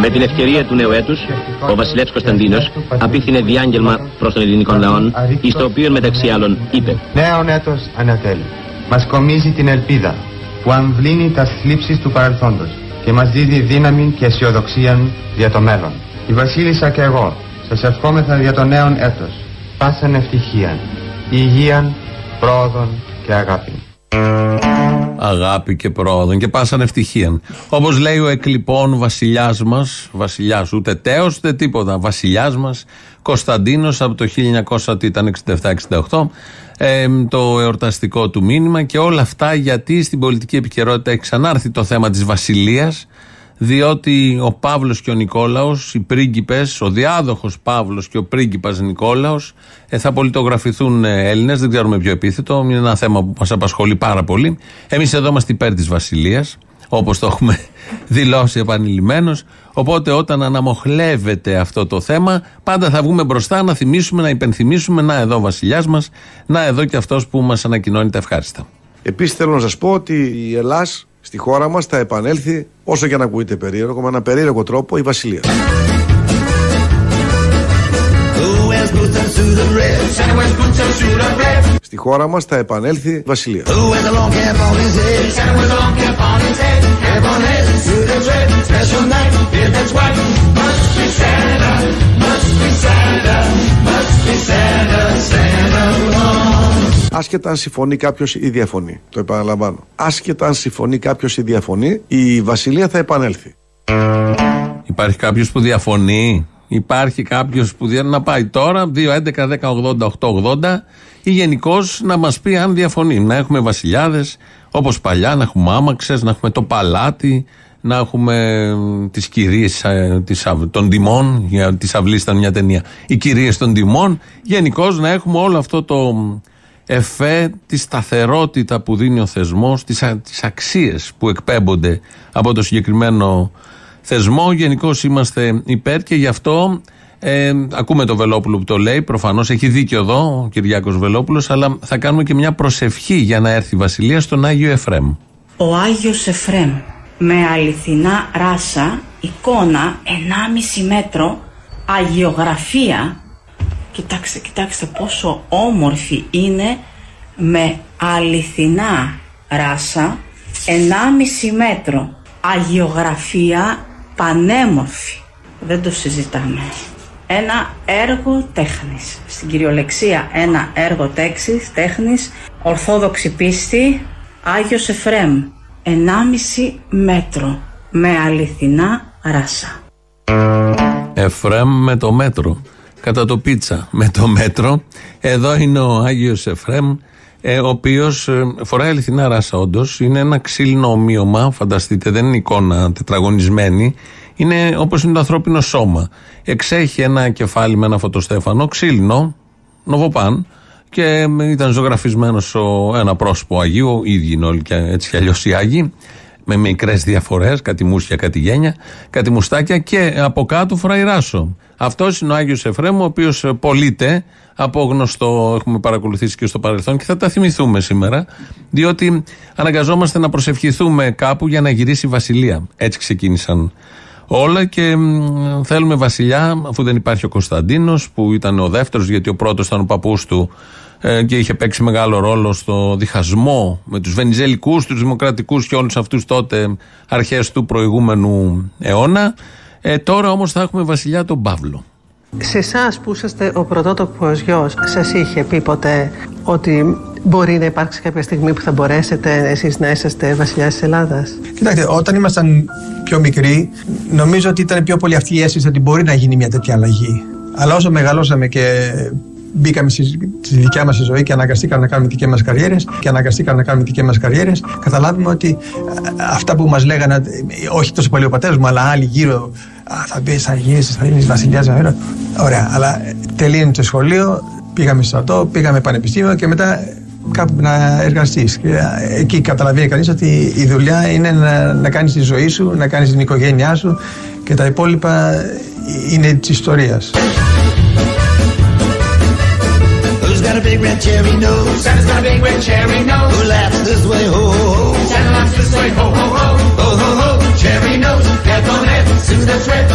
Με την ευκαιρία του νέου έτους, ο βασιλεύς Κωνσταντίνος απίθυνε διάγγελμα προς τον ελληνικό λαό, εις το οποίο μεταξύ άλλων είπε Νέο έτος ανατέλει. Μας κομίζει την ελπίδα που αμβλύνει τα θλίψεις του παρελθόντος και μας δίδει δύναμη και αισιοδοξία για το μέλλον. Η Βασίλισσα και εγώ σας ευχόμεθα για το νέο έτος. Πάσαν ευτυχία, υγεία, πρόοδον και αγάπη αγάπη και πρόοδο και πάσαν ευτυχία. Όπως λέει ο εκλειπών βασιλιάς μας, βασιλιάς ούτε τέος ούτε τίποτα, βασιλιάς μας, Κωνσταντίνος από το 1900 ήταν 67-68, ε, το εορταστικό του μήνυμα και όλα αυτά γιατί στην πολιτική επικαιρότητα έχει ξανάρθει το θέμα της βασιλείας διότι ο Παύλος και ο Νικόλαος, οι πρίγκιπες, ο διάδοχος Παύλος και ο πρίγκιπας Νικόλαος, ε, θα πολιτογραφηθούν ε, Έλληνες. Δεν ξέρουμε ποιο επίθετο. Είναι ένα θέμα που μας απασχολεί πάρα πολύ. Εμείς εδώ είμαστε υπέρ της Βασιλείας, όπως το έχουμε δηλώσει επανειλημμένως. Οπότε όταν αναμοχλεύεται αυτό το θέμα, πάντα θα βγούμε μπροστά να θυμίσουμε, να υπενθυμίσουμε. Να εδώ ο Βασιλιάς μας, να εδώ και αυτός που μας ανακοινώνει τα ευχάριστα. Επίσης θέλω να σας πω ότι η Ελλάδα στη χώρα μας θα επανέλθει, όσο και να ακούγεται περίεργο, με ένα περίεργο τρόπο η Βασιλεία. Στη χώρα μας θα επανέλθει η Βασιλεία. Άσχετα αν συμφωνεί κάποιος ή διαφωνεί. Το επαναλαμβάνω. Άσχετα αν συμφωνεί κάποιος ή διαφωνεί, η Βασιλεία θα επανέλθει. Υπάρχει κάποιος που διαφωνεί; Υπάρχει κάποιος που δεν να πάει τώρα, 2, 11, 10, 80, 8, 80 ή γενικώς να μας πει αν διαφωνεί. Να έχουμε βασιλιάδες όπως παλιά, να έχουμε άμαξες, να έχουμε το παλάτι, να έχουμε τις κυρίες των τιμών. Για τις αυλής ήταν μια ταινία. Οι κυρίες των τιμών. Γενικώς να έχουμε όλο αυτό το εφέ τη σταθερότητα που δίνει ο θεσμός, τις, τις αξίες που εκπέμπονται από το συγκεκριμένο θεσμό. Γενικώς είμαστε υπέρ και γι' αυτό ε, ακούμε το Βελόπουλο που το λέει. Προφανώς έχει δίκιο εδώ ο Κυριάκος Βελόπουλος, αλλά θα κάνουμε και μια προσευχή για να έρθει η Βασιλεία στον Άγιο Εφρέμ. Ο Άγιος Εφρέμ με αληθινά ράσα, εικόνα 1,5 μέτρο, αγιογραφία Κοιτάξτε, κοιτάξτε πόσο όμορφη είναι με αληθινά ράσα 1,5 μέτρο. Αγιογραφία πανέμορφη. Δεν το συζητάμε. Ένα έργο τέχνης. Στην κυριολεξία ένα έργο τέξης, τέχνης, ορθόδοξη πίστη, Άγιος Εφρέμ. 1,5 μέτρο με αληθινά ράσα. Εφρέμ με το μέτρο κατά το πίτσα με το μέτρο. Εδώ είναι ο Άγιος Εφρέμ, ε, ο οποίος ε, φοράει αληθινά ράσα, όντως. Είναι ένα ξύλινο ομοίωμα, φανταστείτε, δεν είναι εικόνα τετραγωνισμένη. Είναι όπως είναι το ανθρώπινο σώμα. Εξέχει ένα κεφάλι με ένα φωτοστέφανο, ξύλινο, νοβοπάν, και ε, ήταν ζωγραφισμένος ένα πρόσωπο Αγίου, ίδιοι είναι όλοι και έτσι κι αλλιώς οι Άγιοι με μικρές διαφορές, κάτι μουσια, κάτι γένια, κάτι μουστάκια και από κάτω φοράει ράσο. Αυτός είναι ο Άγιος Εφρέμου, ο οποίος πωλείται από γνωστό, έχουμε παρακολουθήσει και στο παρελθόν και θα τα θυμηθούμε σήμερα, διότι αναγκαζόμαστε να προσευχηθούμε κάπου για να γυρίσει η Βασιλεία. Έτσι ξεκίνησαν όλα και θέλουμε Βασιλιά, αφού δεν υπάρχει ο Κωνσταντίνος, που ήταν ο δεύτερος, γιατί ο πρώτος ήταν ο παππούς του ε, και είχε παίξει μεγάλο ρόλο στο διχασμό με τους βενιζελικούς, τους δημοκρατικούς και όλους αυτούς τότε αρχές του προηγούμενου αιώνα. Ε, τώρα όμως θα έχουμε βασιλιά τον Παύλο. Σε εσάς που είσαστε ο πρωτότοκο γιος, σας είχε πει ποτέ ότι μπορεί να υπάρξει κάποια στιγμή που θα μπορέσετε εσείς να είσαστε βασιλιάς της Ελλάδας; Κοιτάξτε, όταν ήμασταν πιο μικροί, νομίζω ότι ήταν πιο πολύ αυτή η αίσθηση ότι μπορεί να γίνει μια τέτοια αλλαγή. Αλλά όσο μεγαλώσαμε και μπήκαμε στη δικιά μας ζωή και αναγκαστήκαμε να κάνουμε δικές μας καριέρες και αναγκαστήκαμε να κάνουμε δικές μας καριέρες, καταλάβουμε ότι αυτά που μας λέγανε, όχι τόσο πολύ ο πατέρας μου, αλλά άλλοι γύρω, θα μπεις, θα γίνεις, θα γίνεις βασιλιάς. Ωραία, αλλά τελείωνε το σχολείο, πήγαμε στο στρατό, πήγαμε πανεπιστήμιο και μετά κάπου να εργαστείς. Εκεί καταλαβαίνει κανείς ότι η δουλειά είναι να, να κάνεις τη ζωή σου, να κάνεις την οικογένειά σου και τα υπόλοιπα είναι της ιστορίας. Got a big red cherry nose. Santa's got a big red cherry nose. Who laughs this way, ho, ho, ho; Santa laughs this way, ho, ho, ho. Ho, ho, ho. Cherry nose, head on head, suit and thread.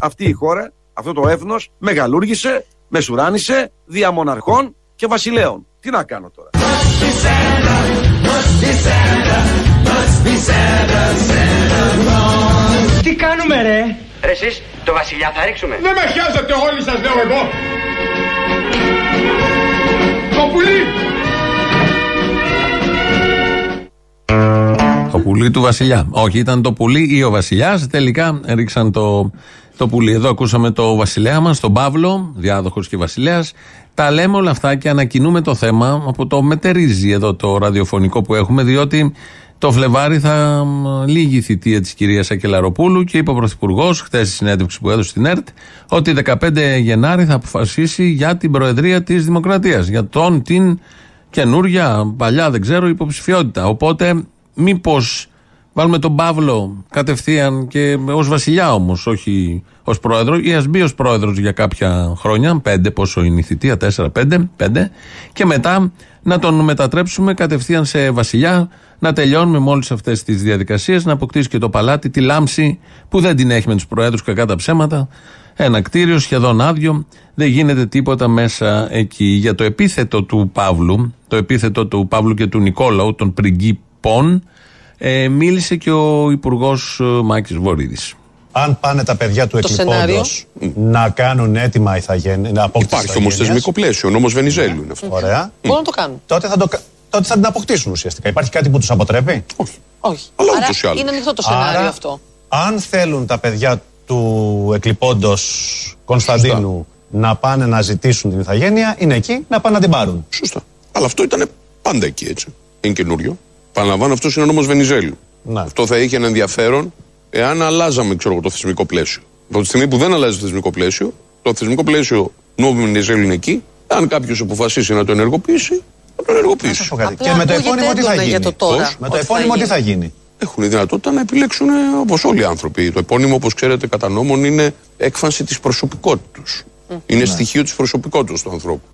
Αυτή η χώρα, αυτό το έθνος, μεγαλούργησε, μεσουράνησε, διαμοναρχών και βασιλέων. Τι να κάνω τώρα; Τι κάνουμε ρε; Ρε εσείς, το βασιλιά θα ρίξουμε. Δεν με χιάζετε όλοι σας λέω εγώ Το πουλί Το πουλί του Βασιλιά. Όχι, ήταν το πουλί ή ο Βασιλιάς. Τελικά ρίξαν το, το πουλί. Εδώ ακούσαμε το Βασιλέα μας, τον Παύλο, διάδοχος και Βασιλέα. Τα λέμε όλα αυτά και ανακοινούμε το θέμα από το μετερίζει εδώ το ραδιοφωνικό που έχουμε, διότι το Φλεβάρι θα μ, λύγει η θητεία της κυρίας Ακελαροπούλου και είπε ο Πρωθυπουργός, χθες στη συνέντευξη που έδωσε στην ΕΡΤ, ότι 15 Γενάρη θα αποφασίσει για την Προεδρία της Δημοκρατίας. Για τον την καινούρια, παλιά δεν ξέρω, υποψηφιότητα. Οπότε, μήπως βάλουμε τον Παύλο κατευθείαν και ως βασιλιά όμως, όχι ως πρόεδρο, ή ας μπει ως πρόεδρος για κάποια χρόνια, πέντε, πόσο είναι η θητεία, τέσσερα, πέντε, πέντε, και μετά να τον μετατρέψουμε κατευθείαν σε βασιλιά, να τελειώνουμε με όλες αυτές τις διαδικασίες, να αποκτήσει και το παλάτι, τη λάμψη που δεν την έχει με τους προέδρους κακά τα ψέματα. Ένα κτίριο σχεδόν άδειο, δεν γίνεται τίποτα μέσα εκεί. Για το επίθετο του Παύλου, το επίθετο του Παύλου και του Νικόλαου, των πριγκίπων, ε, μίλησε και ο Υπουργός Μάκης Βορύδης. Αν πάνε τα παιδιά του εκλειπώντος να κάνουν έτοιμα ηθαγένεια, να αποκτήσουν Υπάρχει όμως ηθαγένειας, θεσμικό πλαίσιο. Ο νόμος Βενιζέλου είναι αυτός. Ωραία. Μπορούν να το κάνουν. Τότε θα, το, κα- τότε θα την αποκτήσουν ουσιαστικά. Υπάρχει κάτι που τους αποτρέπει; Όχι. Αλλά Άρα ούτως ή άλλως. είναι ανοιχτό το σενάριο Άρα, αυτό. Αν θέλουν τα παιδιά του εκλειπώντος Κωνσταντίνου να πάνε να ζητήσουν την ηθαγένεια, είναι εκεί να πάνε να την πάρουν. Σωστά. Αλλά αυτό ήταν πάντα εκεί έτσι. Είναι καινούριο. Παραλαμβάνω, αυτός είναι ο νόμος Βενιζέλου. Ναι. Αυτό θα είχε ένα ενδιαφέρον εάν αλλάζαμε ξέρω, εγώ, το θεσμικό πλαίσιο. Από τη στιγμή που δεν αλλάζει το θεσμικό πλαίσιο, το θεσμικό πλαίσιο νόμου Βενιζέλου είναι εκεί. Αν κάποιος αποφασίσει να το ενεργοποιήσει, θα το Να ενεργοποιήσει. σας πω κάτι. Απλά Και με το ακούγεται επώνυμο τι θα έντονα γίνει; για το τώρα. Πώς; Με το Ότι θα επώνυμο τι γίνει. θα γίνει. Έχουν δυνατότητα να επιλέξουν όπως όλοι οι άνθρωποι. Το επώνυμο, όπως ξέρετε, κατά νόμον είναι έκφανση της προσωπικότητα του. Είναι στοιχείο της προσωπικότητα του ανθρώπου.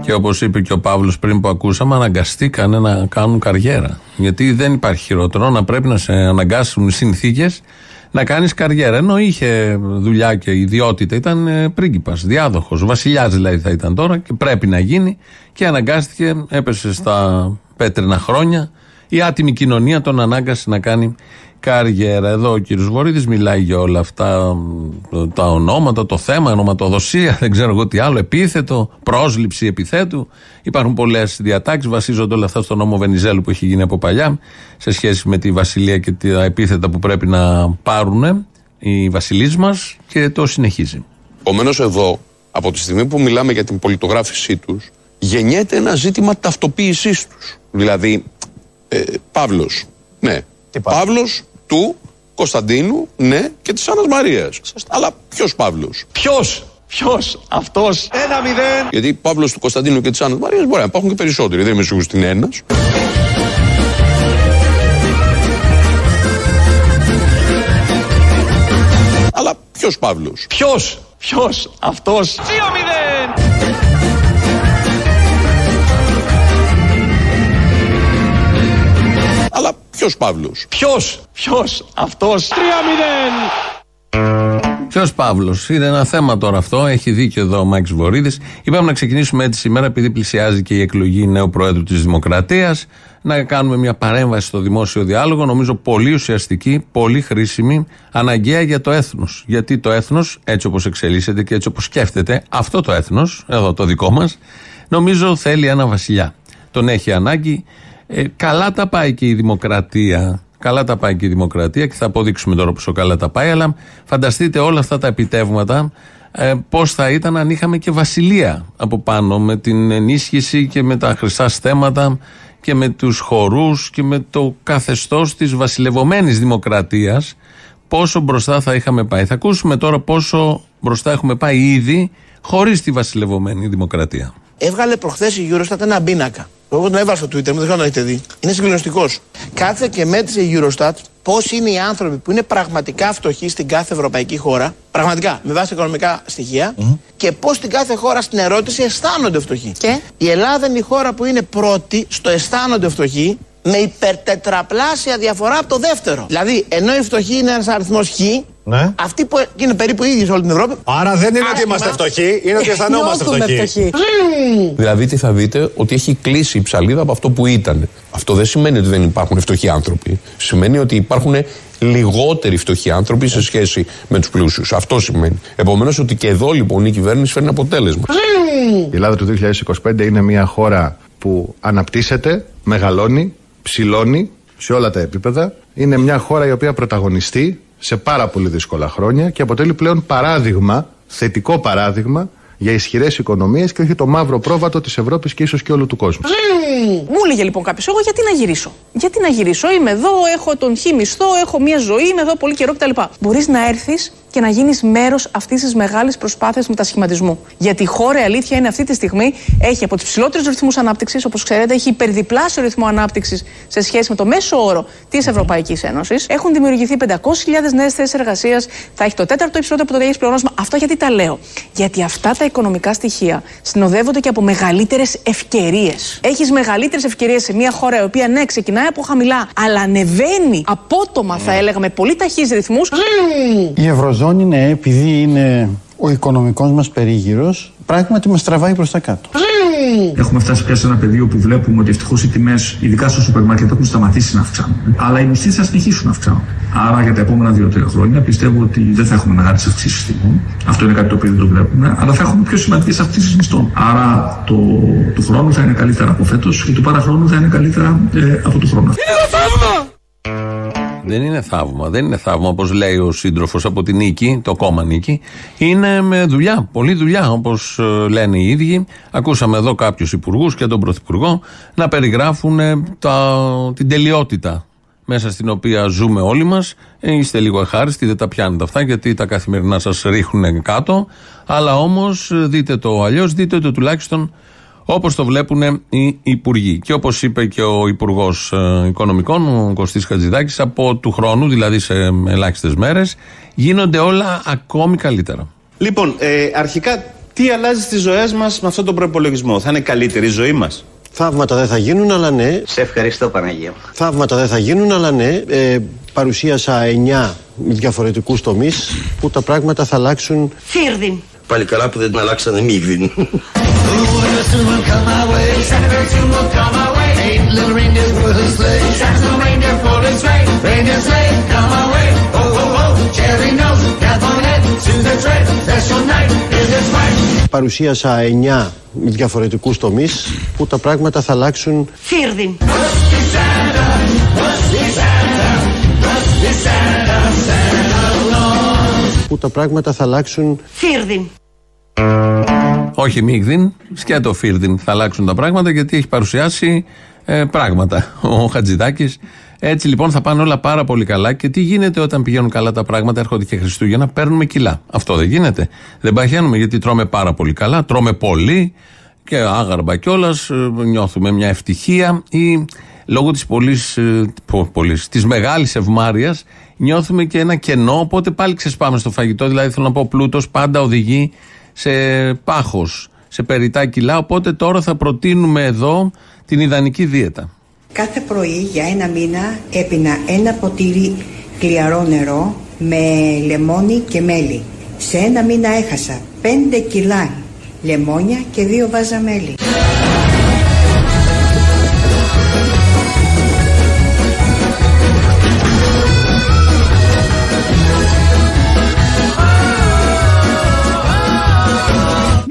Και όπως είπε και ο Παύλος πριν που ακούσαμε, αναγκαστήκανε να κάνουν καριέρα. Γιατί δεν υπάρχει χειρότερο να πρέπει να σε αναγκάσουν οι συνθήκες να κάνεις καριέρα. Ενώ είχε δουλειά και ιδιότητα, ήταν ε, πρίγκιπας, διάδοχος, βασιλιάς δηλαδή θα ήταν τώρα και πρέπει να γίνει. Και αναγκάστηκε, έπεσε στα πέτρινα χρόνια. Η άτιμη κοινωνία τον ανάγκασε να κάνει καριέρα. Εδώ ο κύριος Βορύδη μιλάει για όλα αυτά μ, τα ονόματα, το θέμα, ονοματοδοσία, δεν ξέρω εγώ τι άλλο, επίθετο, πρόσληψη επιθέτου. Υπάρχουν πολλές διατάξεις, βασίζονται όλα αυτά στο νόμο Βενιζέλου που έχει γίνει από παλιά σε σχέση με τη βασιλεία και τα επίθετα που πρέπει να πάρουν οι βασιλείς μας και το συνεχίζει. Επομένως, εδώ, από τη στιγμή που μιλάμε για την πολιτογράφησή τους, γεννιέται ένα ζήτημα ταυτοποίησής τους. Δηλαδή, ε, Παύλος, ναι. Τι Παύλος; Παύλο του Κωνσταντίνου, ναι, και της Άννας Μαρίας. Αλλά ποιος Παύλος; Ποιος, ποιος, αυτός; Ένα μηδέν Γιατί Παύλος του Κωνσταντίνου και της Άννας Μαρίας μπορεί να υπάρχουν και περισσότεροι. Δεν είμαι σίγουρος ότι είναι ένας. Αλλά ποιος Παύλος; Ποιος, ποιος, αυτός; 2-0 Αλλά ποιος Παύλος; Ποιος, ποιος, αυτός; 3-0 Ποιος Παύλος, είναι ένα θέμα τώρα αυτό. Έχει δίκιο εδώ ο Μάκης Βορύδης. Είπαμε να ξεκινήσουμε έτσι σήμερα, επειδή πλησιάζει και η εκλογή νέου Προέδρου της Δημοκρατίας, να κάνουμε μια παρέμβαση στο δημόσιο διάλογο. Νομίζω πολύ ουσιαστική, πολύ χρήσιμη, αναγκαία για το έθνος. Γιατί το έθνος, έτσι όπως εξελίσσεται και έτσι όπως σκέφτεται, αυτό το έθνος, εδώ το δικό μας, νομίζω θέλει ένα βασιλιά. Τον έχει ανάγκη. Ε, καλά τα πάει και η δημοκρατία. Καλά τα πάει και η δημοκρατία και θα αποδείξουμε τώρα πόσο καλά τα πάει. Αλλά φανταστείτε όλα αυτά τα επιτεύγματα ε, πώς θα ήταν αν είχαμε και βασιλεία από πάνω με την ενίσχυση και με τα χρυσά στέματα και με τους χορούς και με το καθεστώς της βασιλευωμένης δημοκρατίας πόσο μπροστά θα είχαμε πάει. Θα ακούσουμε τώρα πόσο μπροστά έχουμε πάει ήδη χωρίς τη βασιλευωμένη δημοκρατία. Έβγαλε προχθές η Eurostat ένα πίνακα. Εγώ τον έβαλα στο Twitter μου, δεν ξέρω αν έχετε δει. Είναι συγκλονιστικός. Κάθισε και μέτρησε η Eurostat πώς είναι οι άνθρωποι που είναι πραγματικά φτωχοί στην κάθε ευρωπαϊκή χώρα. Πραγματικά, με βάση οικονομικά στοιχεία. Και πώς στην κάθε χώρα στην ερώτηση αισθάνονται φτωχοί. Και; Η Ελλάδα είναι η χώρα που είναι πρώτη στο αισθάνονται φτωχοί με υπερτετραπλάσια διαφορά από το δεύτερο. Δηλαδή, ενώ η φτωχή είναι ένας αριθμός χ, Ναι. Αυτοί που είναι περίπου οι ίδιοι σε όλη την Ευρώπη. Άρα δεν είναι ότι άσχημα. είμαστε φτωχοί, είναι ότι αισθανόμαστε Νιώθουμε φτωχοί. Δηλαδή, τι θα δείτε, ότι έχει κλείσει η ψαλίδα από αυτό που ήταν. Αυτό δεν σημαίνει ότι δεν υπάρχουν φτωχοί άνθρωποι. Σημαίνει ότι υπάρχουν λιγότεροι φτωχοί άνθρωποι σε σχέση με τους πλούσιους. Αυτό σημαίνει. Επομένως, ότι και εδώ λοιπόν η κυβέρνηση φέρνει αποτέλεσμα. Η Ελλάδα του 2025 είναι μια χώρα που αναπτύσσεται, μεγαλώνει, ψηλώνει σε όλα τα επίπεδα. Είναι μια χώρα η οποία πρωταγωνιστεί σε πάρα πολύ δύσκολα χρόνια και αποτελεί πλέον παράδειγμα, θετικό παράδειγμα για ισχυρές οικονομίες και όχι το μαύρο πρόβατο της Ευρώπης και ίσως και όλου του κόσμου. Μου έλεγε λοιπόν κάποιος, εγώ γιατί να γυρίσω; Γιατί να γυρίσω, είμαι εδώ, έχω τον χι μισθό, έχω μια ζωή, είμαι εδώ πολύ καιρό κτλ. Μπορείς να έρθεις και να γίνεις μέρος αυτής της μεγάλης προσπάθειας μετασχηματισμού. Γιατί η χώρα, η αλήθεια είναι αυτή τη στιγμή, έχει από τους ψηλότερους ρυθμούς ανάπτυξης, όπως ξέρετε, έχει υπερδιπλάσιο ρυθμό ανάπτυξης σε σχέση με το μέσο όρο της Ευρωπαϊκής Ένωσης. Έχουν δημιουργηθεί 500.000 νέες θέσεις εργασίας, θα έχει το τέταρτο υψηλότερο πρωτογενή πλεονάσμα. Αυτό γιατί τα λέω; Γιατί αυτά τα οικονομικά στοιχεία συνοδεύονται και από μεγαλύτερες ευκαιρίες. Έχεις μεγαλύτερες ευκαιρίες σε μια χώρα η οποία ναι, ξεκινάει από χαμηλά, αλλά ανεβαίνει απότομα, θα έλεγα, με πολύ ταχύς ρυθμούς. Η Ευρωζώνη, ναι, επειδή είναι ο οικονομικός μας περίγυρος, πράγματι μας τραβάει προς τα κάτω. Έχουμε φτάσει πια σε ένα πεδίο που βλέπουμε ότι ευτυχώς οι τιμές, ειδικά στο σούπερ μάρκετ, έχουν σταματήσει να αυξάνονται. Αλλά οι μισθοί θα συνεχίσουν να αυξάνονται. Άρα για τα επόμενα δύο-τρία χρόνια πιστεύω ότι δεν θα έχουμε μεγάλες αυξήσεις τιμών. Αυτό είναι κάτι το οποίο δεν το βλέπουμε. Αλλά θα έχουμε πιο σημαντικές αυξήσεις μισθών. Άρα το, του χρόνου θα είναι καλύτερα από φέτος και του παραχρόνου θα είναι καλύτερα ε, από του χρόνου. Δεν είναι θαύμα. Δεν είναι θαύμα όπως λέει ο σύντροφος από την νίκη, το κόμμα νίκη. Είναι με δουλειά. Πολλή δουλειά όπως λένε οι ίδιοι. Ακούσαμε εδώ κάποιους υπουργούς και τον πρωθυπουργό να περιγράφουν ε, τα, την τελειότητα μέσα στην οποία ζούμε όλοι μας. Είστε λίγο ευχάριστοι, δεν τα πιάνετε αυτά γιατί τα καθημερινά σας ρίχνουν κάτω. Αλλά όμως δείτε το αλλιώς, δείτε το τουλάχιστον Όπως το βλέπουν οι υπουργοί. Και όπως είπε και ο Υπουργός Οικονομικών, ο Κωστής Χατζηδάκης, από του χρόνου, δηλαδή σε ελάχιστες μέρες, γίνονται όλα ακόμη καλύτερα. Λοιπόν, ε, αρχικά, τι αλλάζει στις ζωές μας με αυτόν τον προπολογισμό, Θα είναι καλύτερη η ζωή μας; Θαύματα δεν θα γίνουν, αλλά ναι. Σε ευχαριστώ, Παναγία. Θαύματα δεν θα γίνουν, αλλά ναι. Ε, παρουσίασα 9 διαφορετικούς τομείς που τα πράγματα θα αλλάξουν. Φίρδιν. Πάλι καλά που δεν την αλλάξανε μίγδιν. Παρουσίασα 9 διαφορετικούς τομείς που τα πράγματα θα αλλάξουν. Φίρδιν. Που τα πράγματα θα αλλάξουν. Φίρδιν. Όχι Μίγδιν, σκέτο Φίρδιν θα αλλάξουν τα πράγματα γιατί έχει παρουσιάσει ε, πράγματα ο Χατζηδάκης. Έτσι λοιπόν θα πάνε όλα πάρα πολύ καλά και τι γίνεται όταν πηγαίνουν καλά τα πράγματα, έρχονται και Χριστούγεννα, παίρνουμε κιλά. Αυτό δεν γίνεται. Δεν παχαίνουμε γιατί τρώμε πάρα πολύ καλά, τρώμε πολύ και άγαρμα κιόλας, ε, νιώθουμε μια ευτυχία ή λόγω της πολλής, ε, πολλής της μεγάλης ευμάρειας νιώθουμε και ένα κενό οπότε πάλι ξεσπάμε στο φαγητό δηλαδή θέλω να πω πλούτος πάντα οδηγεί σε πάχος σε περιτά κιλά οπότε τώρα θα προτείνουμε εδώ την ιδανική δίαιτα Κάθε πρωί για ένα μήνα έπινα ένα ποτήρι κλιαρό νερό με λεμόνι και μέλι. Σε ένα μήνα έχασα 5 κιλά λεμόνια και δύο βάζα μέλι.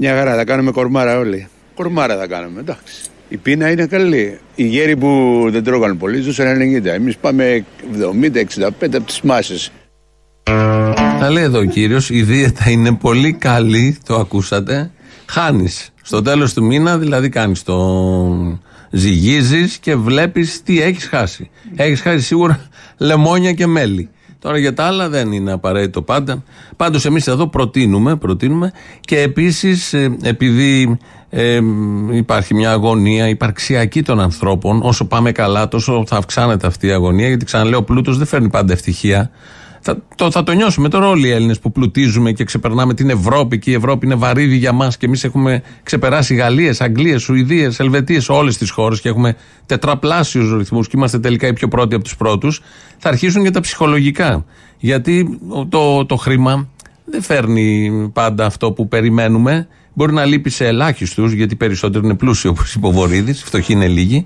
Μια χαρά, θα κάνουμε κορμάρα όλοι. Κορμάρα θα κάνουμε, εντάξει. Η πείνα είναι καλή. Οι γέροι που δεν τρώγαν πολύ ζούσαν 90. Εμείς πάμε 70-65 από τις μάσες. Θα λέει εδώ ο κύριος, η δίαιτα είναι πολύ καλή, το ακούσατε. Χάνεις. Στο τέλος του μήνα, δηλαδή κάνεις το. Ζυγίζεις και βλέπεις τι έχεις χάσει. Έχεις χάσει σίγουρα λεμόνια και μέλι. Τώρα για τα άλλα δεν είναι απαραίτητο πάντα. Πάντως εμείς εδώ προτείνουμε, προτείνουμε και επίσης επειδή ε, υπάρχει μια αγωνία υπαρξιακή των ανθρώπων, όσο πάμε καλά, τόσο θα αυξάνεται αυτή η αγωνία. Γιατί ξαναλέω, ο πλούτος δεν φέρνει πάντα ευτυχία. Θα το, θα το νιώσουμε τώρα όλοι οι Έλληνες που πλουτίζουμε και ξεπερνάμε την Ευρώπη και η Ευρώπη είναι βαρύδι για μας και εμείς έχουμε ξεπεράσει Γαλλίες, Αγγλίες, Σουηδίες, Ελβετίες, όλες τις χώρες και έχουμε τετραπλάσιους ρυθμούς και είμαστε τελικά οι πιο πρώτοι από τους πρώτους. Θα αρχίσουν και τα ψυχολογικά. Γιατί το, το χρήμα δεν φέρνει πάντα αυτό που περιμένουμε. Μπορεί να λείπει σε ελάχιστους, γιατί περισσότερο είναι πλούσιοι όπως είπε ο Βορύδης, φτωχοί είναι λίγοι.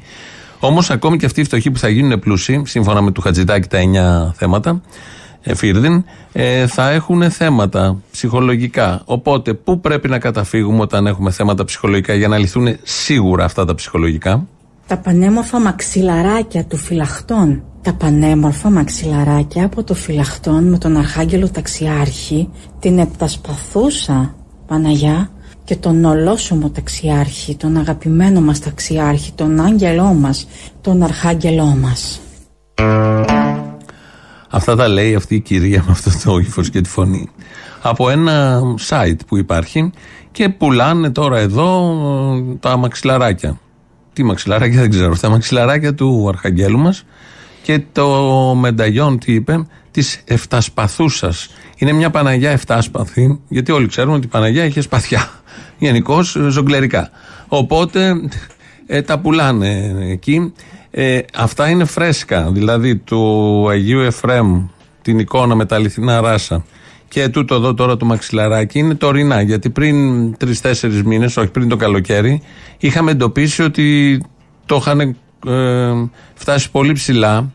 Όμως, ακόμη και αυτοί οι φτωχοί που θα γίνουν πλούσιοι, σύμφωνα με του Χατζητάκη τα 9 θέματα, ε, Φίρδιν, ε, θα έχουν θέματα ψυχολογικά. Οπότε, πού πρέπει να καταφύγουμε όταν έχουμε θέματα ψυχολογικά για να λυθούν σίγουρα αυτά τα ψυχολογικά; Τα πανέμορφα μαξιλαράκια του φυλαχτών. Τα πανέμορφα μαξιλαράκια από το φυλαχτών με τον Αρχάγγελο Ταξιάρχη, την επτασπαθούσα Παναγιά και τον ολόσωμο ταξιάρχη, τον αγαπημένο μας ταξιάρχη, τον άγγελό μας, τον αρχάγγελό μας. Αυτά τα λέει αυτή η κυρία με αυτό το ύφος και τη φωνή. Από ένα site που υπάρχει και πουλάνε τώρα εδώ ε, τα μαξιλαράκια. Τι μαξιλαράκια δεν ξέρω. Τα μαξιλαράκια του Αρχαγγέλου μας και το μενταγιόν τι είπε της Εφτασπαθούσας. Είναι μια Παναγιά εφτάσπαθη γιατί όλοι ξέρουμε ότι η Παναγιά είχε σπαθιά. Γενικώς ζογκλερικά. Οπότε ε, τα πουλάνε εκεί. Ε, αυτά είναι φρέσκα, δηλαδή του Αγίου Εφρέμ, την εικόνα με τα αληθινά ράσα και τούτο εδώ τώρα το μαξιλαράκι είναι τωρινά. Γιατί πριν τρει-τέσσερι μήνες, όχι πριν το καλοκαίρι, είχαμε εντοπίσει ότι το είχαν ε, φτάσει πολύ ψηλά,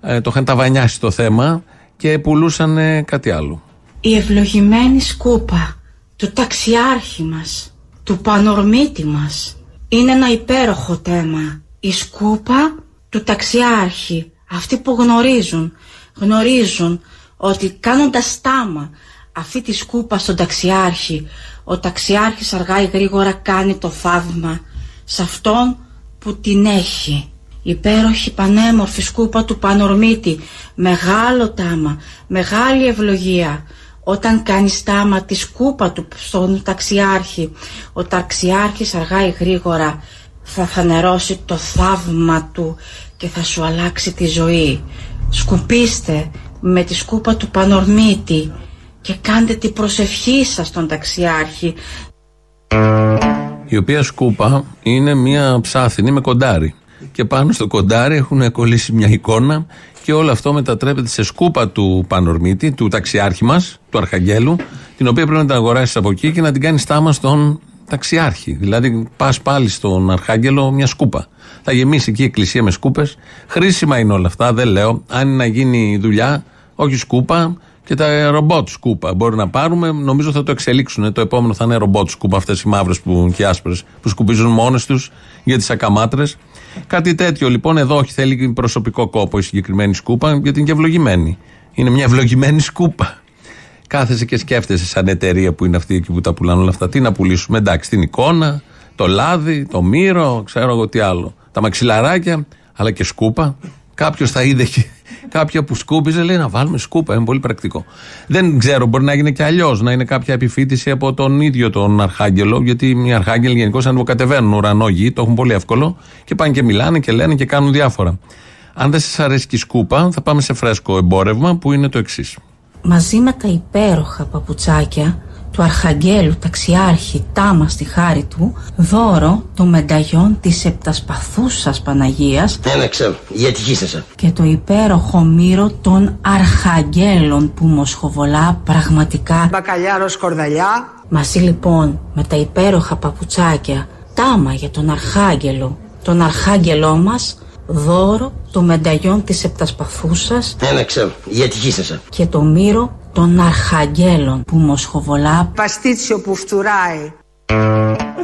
ε, το είχαν ταβανιάσει το θέμα και πουλούσαν κάτι άλλο. Η ευλογημένη σκούπα του ταξιάρχη μας, του πανορμίτη μας, είναι ένα υπέροχο θέμα. Η σκούπα του ταξιάρχη, αυτοί που γνωρίζουν, γνωρίζουν ότι κάνοντας τάμα αυτή τη σκούπα στον ταξιάρχη, ο ταξιάρχης αργά ή γρήγορα κάνει το θαύμα σε αυτόν που την έχει. Υπέροχη πανέμορφη σκούπα του Πανορμίτη, μεγάλο τάμα, μεγάλη ευλογία. Όταν κάνει τάμα τη σκούπα του στον ταξιάρχη, ο ταξιάρχης αργά ή γρήγορα θα φανερώσει το θαύμα του και θα σου αλλάξει τη ζωή. Σκουπίστε με τη σκούπα του Πανορμίτη και κάντε την προσευχή σας στον ταξιάρχη. Η οποία σκούπα είναι μια ψάθινη με κοντάρι. Και πάνω στο κοντάρι έχουν κολλήσει μια εικόνα και όλο αυτό μετατρέπεται σε σκούπα του Πανορμίτη, του ταξιάρχη μας, του Αρχαγγέλου, την οποία πρέπει να την αγοράσεις από εκεί και να την κάνεις στάμα στον ταξιάρχη. Δηλαδή, πας πάλι στον Αρχάγγελο μια σκούπα. Θα γεμίσει εκεί η εκκλησία με σκούπες. Χρήσιμα είναι όλα αυτά, δεν λέω. Αν είναι να γίνει δουλειά, όχι σκούπα και τα ρομπότ σκούπα. Μπορεί να πάρουμε, νομίζω θα το εξελίξουν. Το επόμενο θα είναι ρομπότ σκούπα, αυτές οι μαύρες και άσπρες που σκουπίζουν μόνες τους για τις ακαμάτρες. Κάτι τέτοιο λοιπόν εδώ όχι θέλει προσωπικό κόπο η συγκεκριμένη σκούπα γιατί είναι και ευλογημένη. Είναι μια ευλογημένη σκούπα. Κάθεσαι και σκέφτεσαι σαν εταιρεία που είναι αυτή εκεί που τα πουλάνε όλα αυτά. Τι να πουλήσουμε, εντάξει, την εικόνα, το λάδι, το μύρο, ξέρω εγώ τι άλλο. Τα μαξιλαράκια, αλλά και σκούπα. Κάποιος θα είδε και κάποια που σκούπιζε, λέει να βάλουμε σκούπα. Είναι πολύ πρακτικό. Δεν ξέρω, μπορεί να γίνει και αλλιώς, να είναι κάποια επιφύτηση από τον ίδιο τον Αρχάγγελο, γιατί οι Αρχάγγελοι γενικώς ανεβοκατεβαίνουν ουρανό γη, το έχουν πολύ εύκολο και πάνε και μιλάνε και λένε και κάνουν διάφορα. Αν δεν σας αρέσει και η σκούπα, θα πάμε σε φρέσκο εμπόρευμα που είναι το εξής. Μαζί με τα υπέροχα παπουτσάκια του Αρχαγγέλου Ταξιάρχη Τάμα στη χάρη του δώρο το μενταγιόν της Επτασπαθούσας Παναγίας Ένα ξέρω, γιατί χύσασα και το υπέροχο μύρο των Αρχαγγέλων που μοσχοβολά πραγματικά. Μπακαλιάρος Κορδαλιά. Μαζί λοιπόν με τα υπέροχα παπουτσάκια Τάμα για τον Αρχάγγελο τον Αρχάγγελό μας δώρο το μενταγιόν της Επτασπαθούσας Ένα ξέρω, γιατί χύσασα και το μύρο των αρχαγγέλων που μοσχοβολά Παστίτσιο που φτουράει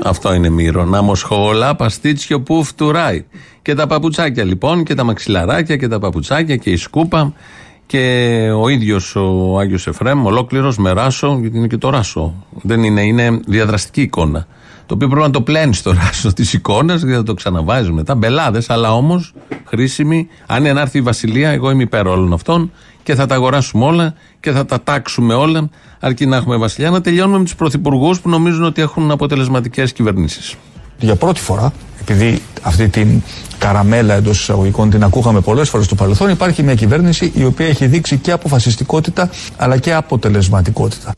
Αυτό είναι μύρο. Να μοσχοβολά παστίτσιο που φτουράει. Και τα παπουτσάκια λοιπόν και τα μαξιλαράκια και τα παπουτσάκια και η σκούπα και ο ίδιος ο Άγιος Εφρέμ, ολόκληρος με ράσο, γιατί είναι και το ράσο. Δεν είναι, είναι διαδραστική εικόνα. Το οποίο πρέπει να το πλένεις στο ράσο τη εικόνα γιατί θα το ξαναβάζεις μετά. Μπελάδες, αλλά όμως χρήσιμη. Αν είναι να έρθει η Βασιλεία, εγώ είμαι υπέρ όλων αυτών και θα τα αγοράσουμε όλα και θα τα τάξουμε όλα, αρκεί να έχουμε Βασιλιά. Να τελειώνουμε με τους πρωθυπουργούς που νομίζουν ότι έχουν αποτελεσματικές κυβερνήσεις. Για πρώτη φορά επειδή αυτή την καραμέλα εντός εισαγωγικών την ακούγαμε πολλές φορές στο παρελθόν, υπάρχει μια κυβέρνηση η οποία έχει δείξει και αποφασιστικότητα αλλά και αποτελεσματικότητα.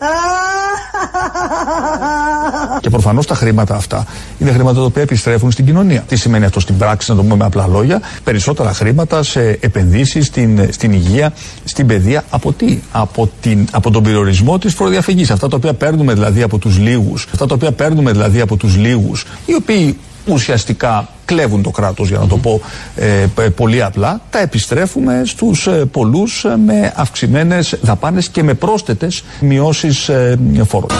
Και προφανώς τα χρήματα αυτά είναι χρήματα τα οποία επιστρέφουν στην κοινωνία. Τι σημαίνει αυτό στην πράξη, να το πούμε με απλά λόγια, περισσότερα χρήματα σε επενδύσεις στην, στην υγεία, στην παιδεία. Από τι; Από, την, από τον περιορισμό της φοροδιαφυγής. Αυτά τα οποία παίρνουμε δηλαδή από τους λίγους, αυτά τα οποία παίρνουμε δηλαδή από τους λίγους, οι οποίοι ουσιαστικά κλέβουν το κράτος για να το πω ε, ε, πολύ απλά τα επιστρέφουμε στους ε, πολλούς ε, με αυξημένες δαπάνες και με πρόσθετες μειώσεις ε, φόρων.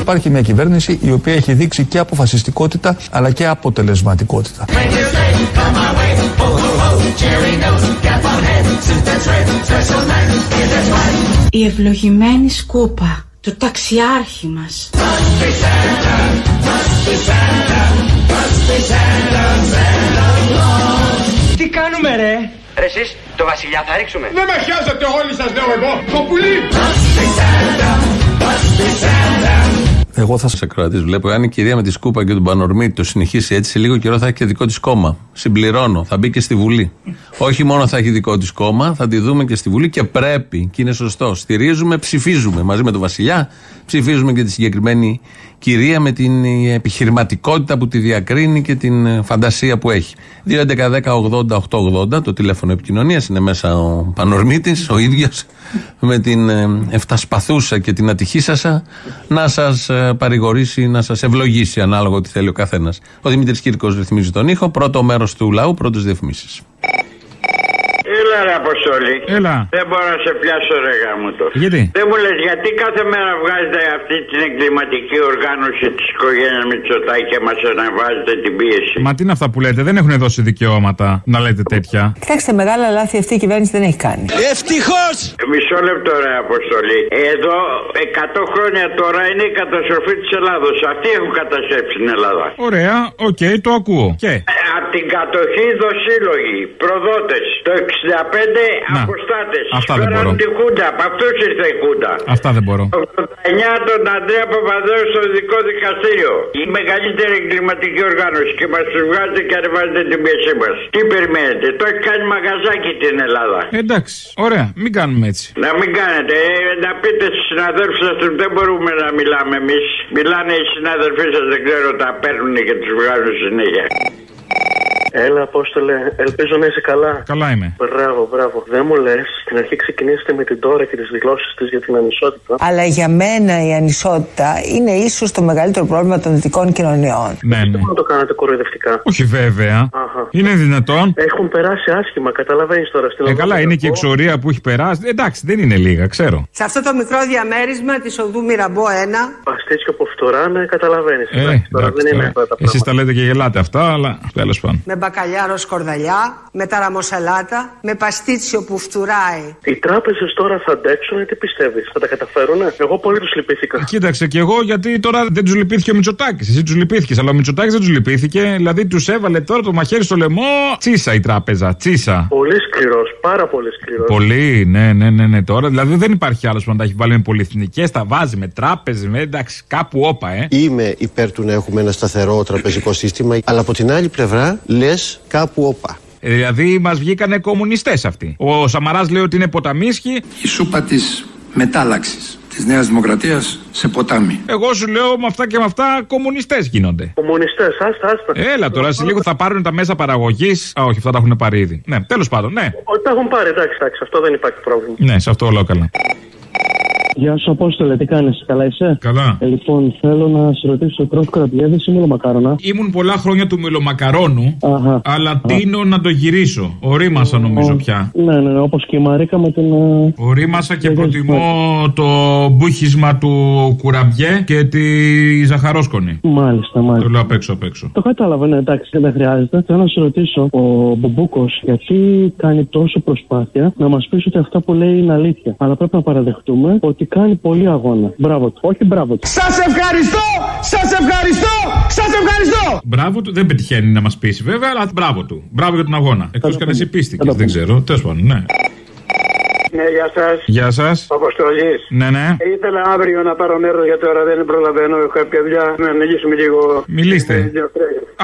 Υπάρχει μια κυβέρνηση η οποία έχει δείξει και αποφασιστικότητα αλλά και αποτελεσματικότητα. Η ευλογημένη σκούπα του ταξιάρχη μας. Τι κάνουμε ρε; Ρε εσείς, το βασιλιά θα ρίξουμε. Δεν με χιάζετε όλοι σας λέω εγώ Το πουλί Εγώ θα σε κρατήσω. Βλέπω, αν η κυρία με τη σκούπα και τον Πανορμίτη το συνεχίσει έτσι, σε λίγο καιρό θα έχει και δικό της κόμμα. Συμπληρώνω, θα μπει και στη Βουλή. Όχι μόνο θα έχει δικό της κόμμα, θα τη δούμε και στη Βουλή και πρέπει και είναι σωστό. Στηρίζουμε, ψηφίζουμε μαζί με τον Βασιλιά, ψηφίζουμε και τη συγκεκριμένη κυρία με την επιχειρηματικότητα που τη διακρίνει και την ε, φαντασία που έχει. 2.11.10.80.880 το τηλέφωνο επικοινωνίας είναι μέσα ο Πανορμίτη, ο ίδιος, με την ε, εφτασπαθούσα και την ατυχήσασα να σας παρηγορήσει, να σας ευλογήσει ανάλογα ό,τι θέλει ο καθένας. Ο Δημήτρης Κύρκος ρυθμίζει τον ήχο. Πρώτο μέρος του λαού, πρώτες διαφημίσεις. Έλα ρε Αποστολή. Έλα. Δεν μπορώ να σε πιάσω ρε γάμο το. Γιατί; Δεν μου λες γιατί κάθε μέρα βγάζετε αυτή την εγκληματική οργάνωση της οικογένειας Μητσοτάκη και μας αναβάζετε την πίεση; Μα τι είναι αυτά που λέτε, δεν έχουν δώσει δικαιώματα να λέτε τέτοια; Κοιτάξτε, μεγάλα λάθη αυτή η κυβέρνηση δεν έχει κάνει. Ευτυχώς! Μισό λεπτό ρε Αποστόλη. Εδώ 100 χρόνια τώρα είναι η καταστροφή της Ελλάδος. Αυτοί έχουν καταστρέψει την Ελλάδα. Ωραία, οκ, το ακούω. Και; Από την κατοχή δοσίλογοι, προδότες, το 65 Να. αποστάτες. Αυτά δεν Φέραν μπορώ. τη Χούντα, από αυτούς ήρθε η Χούντα. Αυτά δεν μπορώ. Το 89 τον Αντρέα Παπανδρέου στο ειδικό δικαστήριο. Η μεγαλύτερη εγκληματική οργάνωση και μας τους βγάζετε και ανεβάζετε την πίεσή μας. Τι περιμένετε, το έχει κάνει μαγαζάκι την Ελλάδα. Εντάξει, ωραία, μην κάνουμε έτσι. Να μην κάνετε, ε, να πείτε στους συναδέλφους σας ότι δεν μπορούμε να μιλάμε εμείς. Μιλάνε οι συνάδελφοί σας, δεν ξέρω, τα παίρνουν και τους βγάζουν συνέχεια. Έλα, Απόστολε, ελπίζω να είσαι καλά. Καλά είμαι. Μπράβο, μπράβο. Δεν μου λες, στην αρχή ξεκινήσετε με την τώρα και τις δηλώσεις της για την ανισότητα. Αλλά για μένα η ανισότητα είναι ίσως το μεγαλύτερο πρόβλημα των δυτικών κοινωνιών. Ναι, ναι. Να το κάνετε κοροϊδευτικά. Όχι βέβαια. Αχα. Είναι δυνατόν. Έχουν περάσει άσχημα, καταλαβαίνεις τώρα στην Ε, οδό καλά, να είναι πω. και η εξορία που έχει περάσει. Εντάξει, δεν είναι λίγα, ξέρω. Σε αυτό το μικρό διαμέρισμα της οδού Μυραμπό 1. Παστίτσιο από φθορά, ναι, καταλαβαίνεις. Ε, εντάξει, τώρα. Εσείς τα λέτε και γελάτε αυτά, αλλά τέλος πάντων. Με μπακαλιάρο σκορδαλιά, με ταραμοσαλάτα, με παστίτσιο που φτουράει. Οι τράπεζες τώρα θα αντέξουν, τι πιστεύεις, θα τα καταφέρουνε; Εγώ πολύ τους λυπήθηκα. Κοίταξε και εγώ γιατί τώρα δεν τους λυπήθηκε ο Μητσοτάκης. Εσύ τους λυπήθηκες, αλλά ο Μητσοτάκης δεν τους λυπήθηκε. Δηλαδή τους έβαλε τώρα το μαχαίρι στο λαιμό. Τσίσα η τράπεζα, τσίσα. Πολύ σκληρός, πάρα πολύ σκληρός. Πολύ, ναι, ναι, ναι, ναι. Τώρα δηλαδή δεν υπάρχει άλλος που να τα έχει βάλει με πολυεθνικές, τα βάζει με τράπεζες, με εντάξει, κάπου όπα, ε. Είμαι υπέρ του να έχουμε ένα σταθερό τραπεζικό σύστημα, αλλά από την άλλη πλευρά λες κάπου όπα. Ε, Δηλαδή μας βγήκανε κομμουνιστές αυτοί. Ο Σαμαράς λέει ότι είναι ποταμίσχη. Η σούπα της μετάλλαξης της Νέας Δημοκρατίας σε ποτάμι. Εγώ σου λέω με αυτά και με αυτά κομμουνιστές γίνονται. Κομμουνιστές, άστα, άστα. Έλα τώρα, σε λίγο θα πάρουν τα μέσα παραγωγής. Α, όχι, αυτά τα έχουν πάρει ήδη. Ναι, τέλος πάντων, ναι. Ότι τα έχουν πάρει, εντάξει, εντάξει, αυτό δεν υπάρχει πρόβλημα. Ναι, σε αυτό όλο καλά. Γεια σου, Απόστολε, τι κάνεις, καλά είσαι; Καλά. Ε, λοιπόν, θέλω να σε ρωτήσω, τρως κραμπιέδες ή μελομακάρονα. Ήμουν πολλά χρόνια του μελομακαρόνου, αλλά τίνω να το γυρίσω. Ορίμασα νομίζω πια. Ναι, ναι, ναι όπως και η Μαρίκα με την. ε, Ορίμασα και προτιμώ το μπούχισμα του κουραμπιέ και τη ζαχαρόσκονη. Μάλιστα, μάλιστα. Το λέω απ' έξω απ' έξω. Το κατάλαβα, ναι, εντάξει, δεν χρειάζεται. Θέλω να σε ρωτήσω, ο Μπουμπούκος, γιατί κάνει τόσο προσπάθεια να μας πεις ότι αυτά που λέει είναι αλήθεια. Αλλά πρέπει να παραδεχτούμε ότι κάνει πολύ αγώνα. Μπράβο του. Όχι μπράβο του. Σας ευχαριστώ! Σας ευχαριστώ! Σας ευχαριστώ! Μπράβο του, δεν πετυχαίνει να μας πείσει βέβαια, αλλά μπράβο του. Μπράβο για τον αγώνα. Εκτός κι αν εσύ πίστηκες, δεν ξέρω. Τέλος πάντων, ναι. Ναι, γεια σας. Γεια σας. Αποστολής. Ναι, ναι. Ήθελα αύριο να πάρω μέρο για τώρα δεν προλαβαίνω. Έχω κάποια δουλειά. Να μιλήσουμε λίγο. Μιλήστε.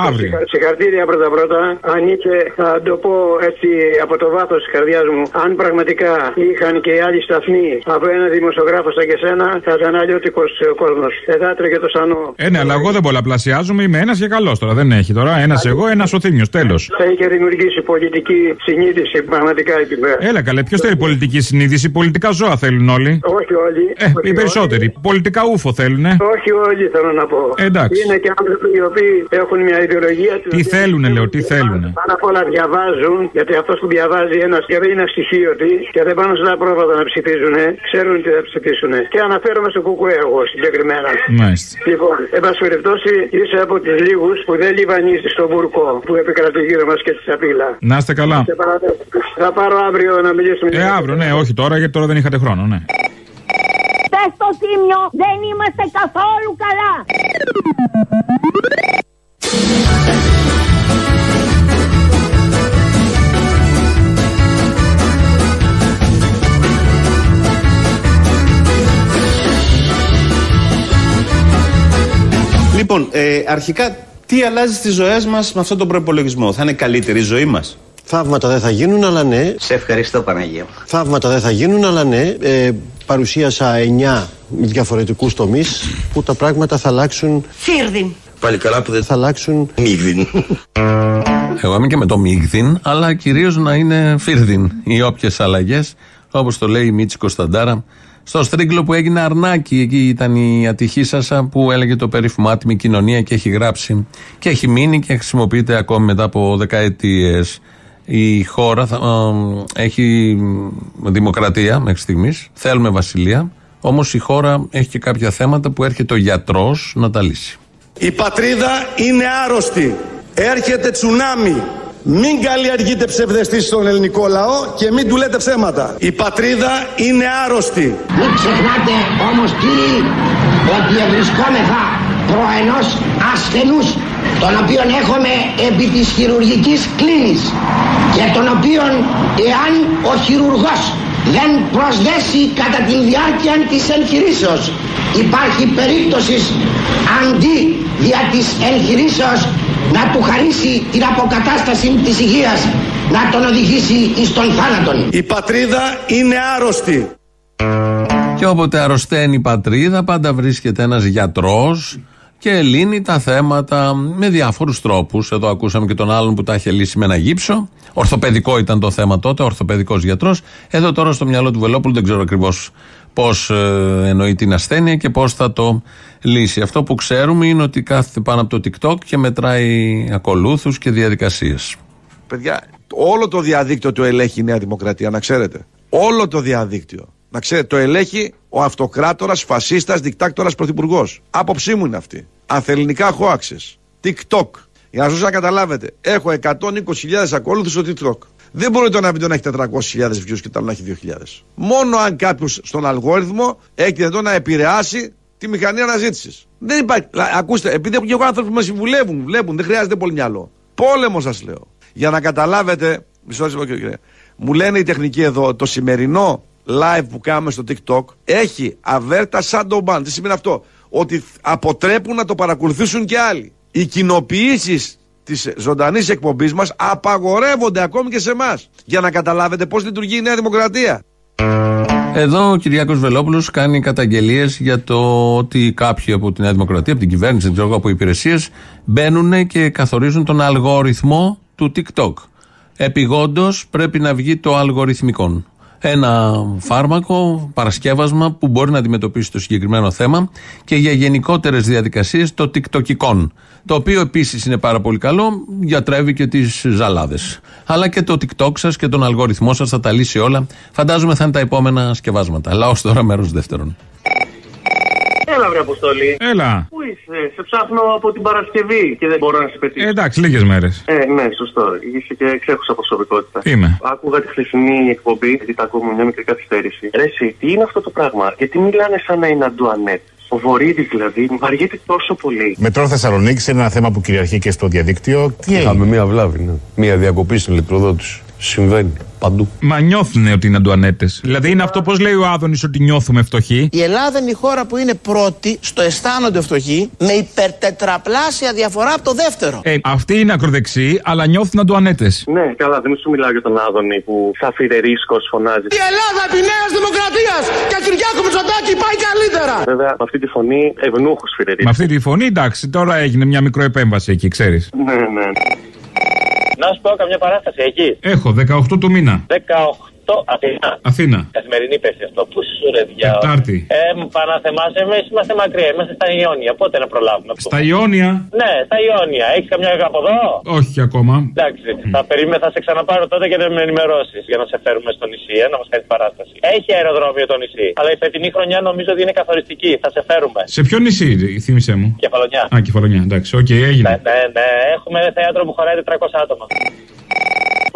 Αύριο. Συγχαρητήρια πρώτα-πρώτα. Αν είχε, θα το πω έτσι από το βάθος της καρδιάς μου. Αν πραγματικά είχαν και οι άλλοι σταθμοί από ένα δημοσιογράφο σαν και σένα, θα ήταν αλλιώτικος ο κόσμος. Δεν θα έτρεγε το σανό. Ε, ναι, αλλά εγώ δεν πολλαπλασιάζομαι. Είμαι ένας και καλός τώρα. Δεν έχει τώρα. Ένας εγώ, ένας ο Θήμιος. Τέλος. Θα είχε δημιουργήσει πολιτική συνείδηση πραγματικά εκεί πέρα. Έλα καλέ, ποιος θέλει πολιτική συνείδηση. Πολιτικά ζώα θέλουν όλοι. Όχι όλοι. Ε, οι περισσότεροι. Πολιτικά ούφο θέλουν. Όχι όλοι θέλω να πω. Εντάξει. Είναι και άνθρωποι οι οποίοι έχουν μια ιδεολογία του. Τι θέλουν, λέω, τι θέλουν. Πάνω απ' όλα διαβάζουν, γιατί αυτός που διαβάζει ένας και δεν είναι αστοιχείωτη και δεν πάνε στα πρόβατα να ψηφίζουν, ξέρουν τι θα ψηφίσουν. Και αναφέρομαι στο κουκουέ εγώ συγκεκριμένα. Μάλιστα. Λοιπόν, εν πάση περιπτώσει, είσαι από τους λίγους που δεν λιβανίζεις στον μπουρκό που επικρατεί γύρω μας και τη σαπίλα. Να είστε καλά. Σε παραδέχομαι. Θα πάρω αύριο να μιλήσουμε. Ε, αύριο, ναι, όχι τώρα γιατί τώρα δεν είχατε χρόνο, ναι. Πες στο Θήμιο, δεν είμαστε καθόλου καλά. Λοιπόν, ε, αρχικά, τι αλλάζει στις ζωές μας με αυτόν τον προπολογισμό; Θα είναι καλύτερη η ζωή μας; Θαύματα δεν θα γίνουν, αλλά ναι. Σε ευχαριστώ Παναγία. Θαύματα δεν θα γίνουν, αλλά ναι. Ε, παρουσίασα 9 διαφορετικούς τομείς που τα πράγματα θα αλλάξουν. Φίρδιν. Πάλι καλά που δεν θα αλλάξουν. Μίγδιν. Εγώ είμαι και με το Μίγδιν, αλλά κυρίως να είναι Φίρδιν. Οι όποιες αλλαγές, όπως το λέει η Μίτση Κωνσταντάρα, στο Στρίγκλο που έγινε Αρνάκι, εκεί ήταν η ατυχήσασα που έλεγε το περίφημο άτιμη κοινωνία και έχει γράψει και έχει μείνει και χρησιμοποιείται ακόμη μετά από δεκαετίες. Η χώρα θα, ε, έχει δημοκρατία μέχρι στιγμής. Θέλουμε βασιλεία. Όμως η χώρα έχει και κάποια θέματα που έρχεται ο γιατρός να τα λύσει. Η πατρίδα είναι άρρωστη. Έρχεται τσουνάμι. Μην καλλιεργείτε ψευδεστήσεις στον ελληνικό λαό και μην του λέτε ψέματα. Η πατρίδα είναι άρρωστη. Μην ξεχνάτε όμως κύριοι ότι ευρισκόμεθα προ ενός ασθενούς τον οποίον έχουμε επί της χειρουργικής κλίνης και τον οποίον εάν ο χειρουργός δεν προσδέσει κατά τη διάρκεια της εγχειρήσεως υπάρχει περίπτωσης αντί δια της εγχειρήσεως να του χαρίσει την αποκατάσταση της υγείας να τον οδηγήσει εις τον θάνατον. Η πατρίδα είναι άρρωστη. Και όποτε αρρωσταίνει η πατρίδα, πάντα βρίσκεται ένας γιατρός και λύνει τα θέματα με διάφορους τρόπους. Εδώ ακούσαμε και τον άλλον που τα είχε λύσει με ένα γύψο. Ορθοπαιδικό ήταν το θέμα τότε, ορθοπαιδικός γιατρός. Εδώ τώρα στο μυαλό του Βελόπουλου δεν ξέρω ακριβώς πώς ε, εννοεί την ασθένεια και πώς θα το λύσει. Αυτό που ξέρουμε είναι ότι κάθεται πάνω από το TikTok και μετράει ακολούθους και διαδικασίες. Παιδιά, όλο το διαδίκτυο το ελέγχει η Νέα Δημοκρατία, να ξέρετε. Όλο το διαδίκτυο. Να ξέρετε, το ελέγχει ο αυτοκράτορας, φασίστας, δικτάκτορας, πρωθυπουργός. Άποψή μου είναι αυτή. Ανθεληνικά χώαξε. TikTok. Για να σας να καταλάβετε, έχω 120.000 ακόλουθου στο TikTok. Δεν μπορεί το ένα βίντεο να έχει 400.000 views και το άλλο να έχει 2.000. Μόνο αν κάποιος στον αλγόριθμο έχει δυνατόν να επηρεάσει τη μηχανή αναζήτησης. Δεν υπάρχει. Ακούστε, επειδή έχω και εγώ άνθρωποι που με συμβουλεύουν, βλέπουν, δεν χρειάζεται πολύ μυαλό. Πόλεμο σας λέω. Για να καταλάβετε, μισό λεπτό κύριε. Μου λένε οι τεχνικοί εδώ, το σημερινό live που κάνουμε στο TikTok έχει αβέρτα shadow ban. Τι σημαίνει αυτό, Ότι αποτρέπουν να το παρακολουθήσουν και άλλοι. Οι κοινοποιήσεις της ζωντανής εκπομπής μας απαγορεύονται ακόμη και σε εμάς. Για να καταλάβετε πώς λειτουργεί η Νέα Δημοκρατία. Εδώ ο Κυριάκος Βελόπουλος κάνει καταγγελίες για το ότι κάποιοι από τη Νέα Δημοκρατία, από την κυβέρνηση, δεν ξέρω εγώ, από υπηρεσίες, μπαίνουν και καθορίζουν τον αλγοριθμό του TikTok. Επιγόντως πρέπει να βγει το αλγοριθμικό. Ένα φάρμακο, παρασκεύασμα που μπορεί να αντιμετωπίσει το συγκεκριμένο θέμα και για γενικότερες διαδικασίες το TikTokικών. Το οποίο επίσης είναι πάρα πολύ καλό, γιατρεύει και τις ζαλάδες. Αλλά και το TikTok σας και τον αλγοριθμό σας θα τα λύσει όλα. Φαντάζομαι θα είναι τα επόμενα σκευάσματα. Λαός τώρα, μέρος δεύτερον. Έλα, βρε Αποστολή. Έλα. Πού είσαι, σε ψάχνω από την Παρασκευή και δεν μπορώ να σε πετύχω. Ε, εντάξει, λίγες μέρες. Ε, ναι, σωστό. Είσαι και εξέχουσα προσωπικότητα. Είμαι. Άκουγα τη χθεσινή εκπομπή, γιατί τα ακούω με μια μικρή καθυστέρηση. Ρε, εσύ, τι είναι αυτό το πράγμα, γιατί μιλάνε σαν να είναι Αντουανέτ. Ο Βορύδη δηλαδή βαριέται τόσο πολύ. Μετρό Θεσσαλονίκη είναι ένα θέμα που κυριαρχεί και στο διαδίκτυο. Τι Είχαμε μία βλάβη, ναι. Μία διακοπή στην ηλεκτροδότηση. Συμβαίνει παντού. Μα νιώθουν ότι είναι Αντουανέτες. Δηλαδή είναι αυτό πώς λέει ο Άδωνης ότι νιώθουμε φτωχοί; Η Ελλάδα είναι η χώρα που είναι πρώτη στο αισθάνονται φτωχοί με υπερτετραπλάσια διαφορά από το δεύτερο. Ε, αυτοί είναι ακροδεξιοί, αλλά νιώθουν Αντουανέτες. Ναι, καλά, δεν σου μιλάω για τον Άδωνη που σαν φιδερίσκο φωνάζει. Η Ελλάδα επί Νέας Δημοκρατίας και Κυριάκος Μητσοτάκη πάει καλύτερα. Βέβαια, με αυτή τη φωνή ευνούχους φιδερίσκου. Με αυτή τη φωνή, εντάξει, τώρα έγινε μια μικροεπέμβαση εκεί, ξέρεις. Ναι, ναι. Να σου πω καμιά παράσταση εκεί. Έχω 18 του μήνα. 18 Αθήνα. Αθήνα. Καθημερινή πέφτει αυτό. Πού σου ρε διά. Τετάρτη. Ε, Παναθεμάσαι, εμείς είμαστε μακριά. Είμαστε στα Ιόνια. Πότε να προλάβουμε. Στα Ιόνια; Ναι, στα Ιόνια. Έχεις καμιά από εδώ; Όχι ακόμα. Εντάξει. Θα περίμενα, θα σε ξαναπάρω τότε και να με ενημερώσεις για να σε φέρουμε στο νησί, ε, να μας κάνεις παράσταση. Έχει αεροδρόμιο το νησί. Αλλά η φετινή χρονιά νομίζω ότι είναι καθοριστική. Θα σε φέρουμε. Σε ποιο νησί, θύμισέ μου; Κεφαλονιά. Α, Κεφαλονιά, εντάξει. OK, okay, έγινε. Ναι, ναι, ναι. Έχουμε θέατρο που χωράει 400 άτομα.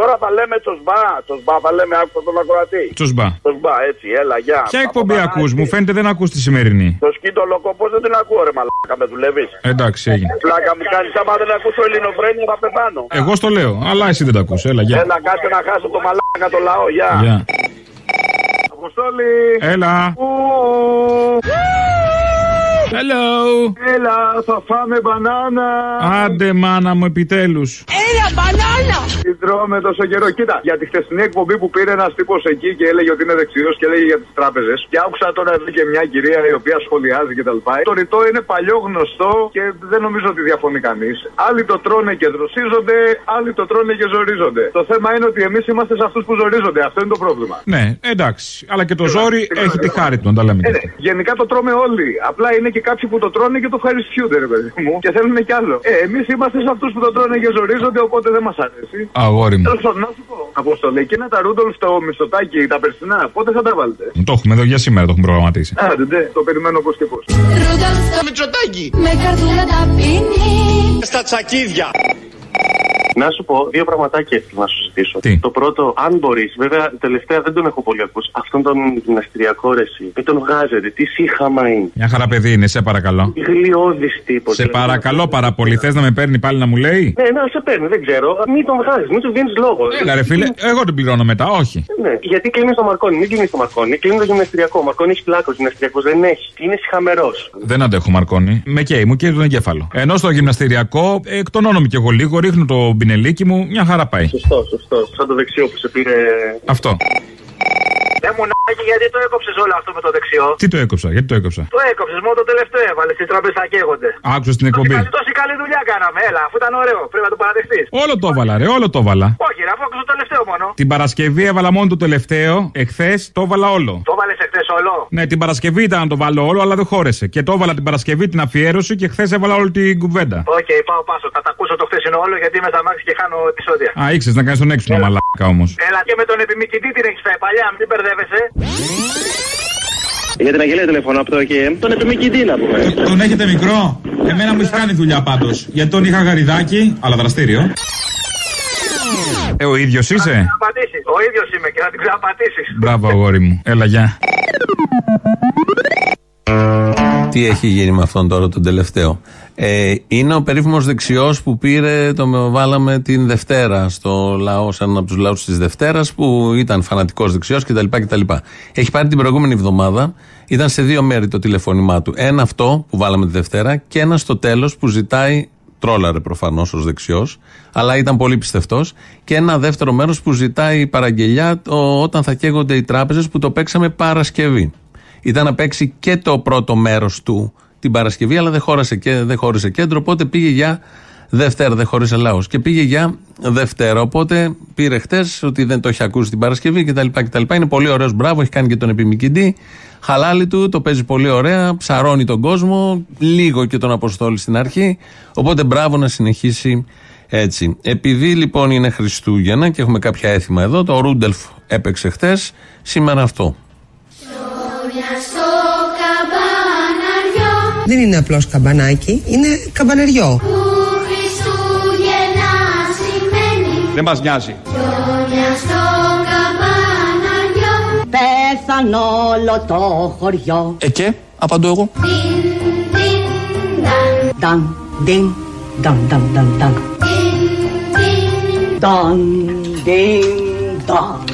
Τώρα θα λέμε τσοσμπά, τσοσμπά, θα λέμε άκουσα τον ακροατή. Τσοσμπά. Τσοσμπά, έτσι, έλα, γεια. Ποια εκπομπή ακούς, μου φαίνεται δεν ακούς τη σημερινή. Το σκίτο λοκοπό δεν την ακούω, ρε μαλάκα, με δουλεύεις; Εντάξει, έγινε. Πλάκα μου κάνεις, άμα δεν ακούσω ελληνοφρένια θα πεθάνω. Εγώ στο λέω, αλλά εσύ δεν τα ακούς, έλα, γεια. Έλα, κάτσε να χάσω το μαλάκα το λαό, γεια. Γεια. Αποστόλη. Έλα. Hello. Έλα, θα φάμε μπανάνα. Άντε, μάνα μου, επιτέλους. Έλα, μπανάνα! Τι τρώμε τόσο καιρός. Κοίτα, για τη χτεσινή εκπομπή που πήρε ένας τύπος εκεί και έλεγε ότι είναι δεξιός και έλεγε για τις τράπεζες. Και άκουσα τώρα εδώ και μια κυρία η οποία σχολιάζει κτλ. Το ρητό είναι παλιό γνωστό και δεν νομίζω ότι διαφωνεί κανείς. Άλλοι το τρώνε και δροσίζονται, άλλοι το τρώνε και ζορίζονται. Το θέμα είναι ότι εμείς είμαστε σε αυτούς που ζορίζονται. Αυτό είναι το πρόβλημα. Ναι, εντάξει. Αλλά και το ζόρι έχει τη χάρη του, να τα λέμε. Ε, ναι. Γενικά το τρώμε όλοι. Απλά είναι και κάποιοι που το τρώνε και το ευχαριστιούνται, ρε παιδί μου. Και θέλουν κι άλλο. Ε, εμείς είμαστε σε αυτούς που το τρώνε και ζορίζονται, οπότε δεν μας αρέσει. Αγόρι μου. Τέλος πάντων, να σου πω. Αποστολή, εκείνα τα ρούντολ στο μισθωτάκι, τα περσινά, πότε θα τα βάλετε; Το έχουμε εδώ για σήμερα, το έχουμε προγραμματίσει. Άντε, ναι, το περιμένω πώς και πώς. Το Μητσοτάκι. Με καρδούλα ταπεινή. Στα τσακίδια. Να σου πω δύο πραγματάκια ήθελα να σου ζητήσω. Τι; Το πρώτο, αν μπορείς, βέβαια τελευταία δεν τον έχω πολύ ακούσει. Αυτόν τον γυμναστηριακό ρεσί. Μην τον βγάζετε. Τι σύγχαμα είναι. Μια χαρά παιδί είναι, σε παρακαλώ. Γλιώδη τύπος. Σε παρακαλώ πάρα πολύ. Θες να με παίρνει πάλι να μου λέει; Ναι, να σε παίρνει, δεν ξέρω. Μην τον βγάζεις, μην του δίνεις λόγο. Έλα, ρε φίλε, εγώ την πληρώνω μετά, όχι. Ναι, γιατί κλείνεις το Μαρκόνι, μην κλείνεις το Μαρκόνι. Κλείνεις το γυμναστηριακό. Ο Μαρκόνι έχει πλάκος, ο γυμναστηριακός δεν έχει. Είναι συχαμερός. Δεν αντέχω Μαρκόνι. Με καίει, μου καίει τον εγκέφαλο. Ενώ στο γυμναστηριακό εκτονώνομαι κι εγώ λίγο, ρίχνω το πινελίκι μου, μια χαρά πάει. Σωστό, σωστό. Σαν το δεξιό που σε πήρε. Αυτό. Ε, μουνάκι, γιατί το έκοψες όλο αυτό με το δεξιό; Τι το έκοψα, γιατί το έκοψα; Το έκοψες, μόνο το τελευταίο έβαλες. Τις τραπέζε θα καίγονται. Άκουσα στην εκπομπή. Τόση, τόση καλή δουλειά κάναμε, έλα, αφού ήταν ωραίο. Πρέπει να το παραδεχτείς. Όλο το έβαλα, ρε, όλο το έβαλα. Όχι, ρε, αφού άκουσα το τελευταίο μόνο. Την Παρασκευή έβαλα μόνο το τελευταίο, εχθές το έβαλα όλο. Το έβαλες εχθές όλο; Ναι, την Παρασκευή ήταν να το βάλω όλο, αλλά δεν χώρεσε. Και το έβαλα την Παρασκευή την αφιέρωση και χθες έβαλα όλη την κουβέντα. Οκ, πάω πάσο. Θα τα ακούσω το χθεσινό όλο γιατί είμαι στ' αμάξι και χάνω επεισόδια. Α, ήξερες να κάνεις τον έξυπνο μαλάκα όμως. Έλα και με τον επιμηκητή την έχεις φάει παλιά, μην μπερδεύεσαι. Για την αγγελία τηλεφωνώ από το ΕΚΕΜ. Τον επιμηκητή να πούμε. Τον έχετε μικρό. Εμένα μου έχει κάνει δουλειά πάντως. Γιατί τον είχα γαριδάκι, αλλά δραστήριο. Ε, ο ίδιος είσαι; Ο ίδιος είμαι και θα την ξαναπατήσει. Μπράβο, αγόρι μου. Έλα, γεια. Τι έχει γίνει με αυτόν τώρα τον τελευταίο; Ε, είναι ο περίφημος δεξιός που πήρε, το βάλαμε την Δευτέρα στο λαό, σαν έναν από τους λαούς της Δευτέρας, που ήταν φανατικός δεξιός κτλ, κτλ. Έχει πάρει την προηγούμενη εβδομάδα, ήταν σε δύο μέρη το τηλεφώνημά του. Ένα αυτό που βάλαμε τη Δευτέρα και ένα στο τέλος που ζητάει. Τρόλαρε προφανώς ως δεξιός, αλλά ήταν πολύ πιστευτός. Και ένα δεύτερο μέρος που ζητάει παραγγελιά το, όταν θα καίγονται οι τράπεζες που το παίξαμε Παρασκευή. Ήταν να παίξει και το πρώτο μέρος του την Παρασκευή, αλλά δεν χώρισε, και, δεν χώρισε κέντρο, οπότε πήγε για Δευτέρα, δεν χώρισε λαός. Και πήγε για Δευτέρα. Οπότε πήρε χτες ότι δεν το έχει ακούσει την Παρασκευή κτλ. κτλ. Είναι πολύ ωραίος, μπράβο, έχει κάνει και τον επιμηκητή. Χαλάλι του, το παίζει πολύ ωραία, ψαρώνει τον κόσμο, λίγο και τον Αποστόλη στην αρχή. Οπότε μπράβο να συνεχίσει έτσι. Επειδή λοιπόν είναι Χριστούγεννα και έχουμε κάποια έθιμα εδώ, το Ρούντελφ έπαιξε χτες, σήμερα αυτό. Δεν είναι απλώς καμπανάκι, είναι καμπανεριό. Δεν μας νοιάζει. Πέθαν όλο το χωριό. Ε και, απαντώ εγώ. Νταν, διν, νταν, νταν, νταν, νταν. Νταν, διν, Ντον.